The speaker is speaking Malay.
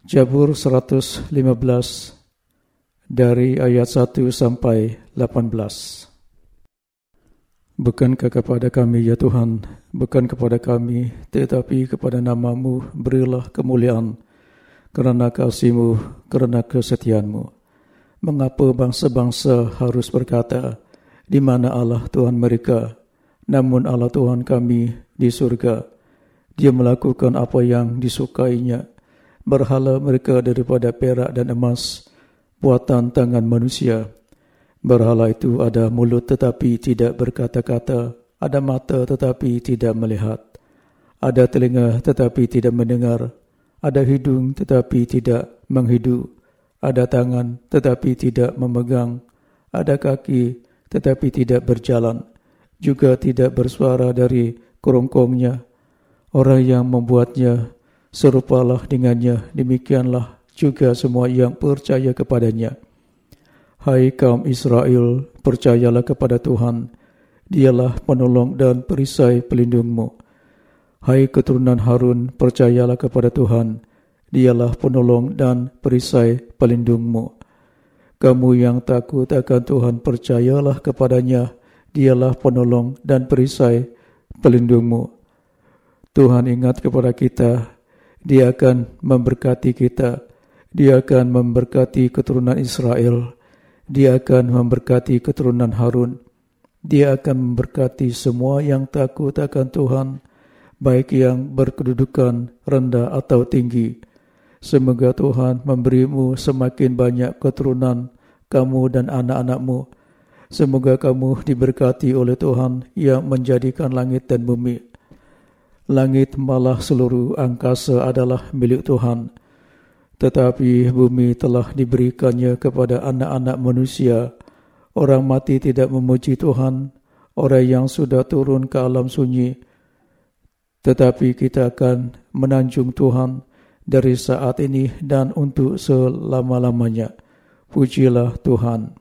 Jabur 115 dari ayat 1 sampai 18 Bukankah kepada kami ya Tuhan, bukan kepada kami, tetapi kepada namamu berilah kemuliaan kerana kasihmu, kerana kesetiaanmu. Mengapa bangsa-bangsa harus berkata, di mana Allah Tuhan mereka, namun Allah Tuhan kami di surga. Dia melakukan apa yang disukainya, berhala mereka daripada perak dan emas, buatan tangan manusia. Berhala itu ada mulut tetapi tidak berkata-kata, ada mata tetapi tidak melihat, ada telinga tetapi tidak mendengar, ada hidung tetapi tidak menghidu, ada tangan tetapi tidak memegang, ada kaki tetapi tidak berjalan, juga tidak bersuara dari kerongkongnya. Orang yang membuatnya serupalah dengannya, demikianlah juga semua yang percaya kepadanya. Hai kaum Israel, percayalah kepada Tuhan, dialah penolong dan perisai pelindungmu. Hai keturunan Harun, percayalah kepada Tuhan, dialah penolong dan perisai pelindungmu. Kamu yang takut akan Tuhan, percayalah kepadanya, dialah penolong dan perisai pelindungmu. Tuhan ingat kepada kita, dia akan memberkati kita. Dia akan memberkati keturunan Israel. Dia akan memberkati keturunan Harun. Dia akan memberkati semua yang takut akan Tuhan, baik yang berkedudukan rendah atau tinggi. Semoga Tuhan memberimu semakin banyak keturunan kamu dan anak-anakmu. Semoga kamu diberkati oleh Tuhan yang menjadikan langit dan bumi langit malah seluruh angkasa adalah milik Tuhan. Tetapi bumi telah diberikannya kepada anak-anak manusia. Orang mati tidak memuji Tuhan, orang yang sudah turun ke alam sunyi. Tetapi kita akan menanjung Tuhan dari saat ini dan untuk selama-lamanya. Pujilah Tuhan.